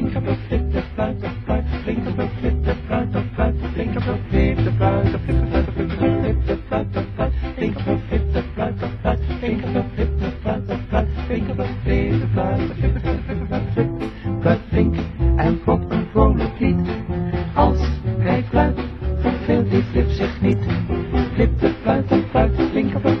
Flinke flitte fluit of fluit, flinke flitte fluit of fluit, flinke flitte fluit of flitte fluit flip flitte fluit of fluit, flinke op, fluit of fluit, of en. Als hij fluit, die flip zich niet. Of fluit, flinke op.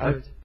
Out.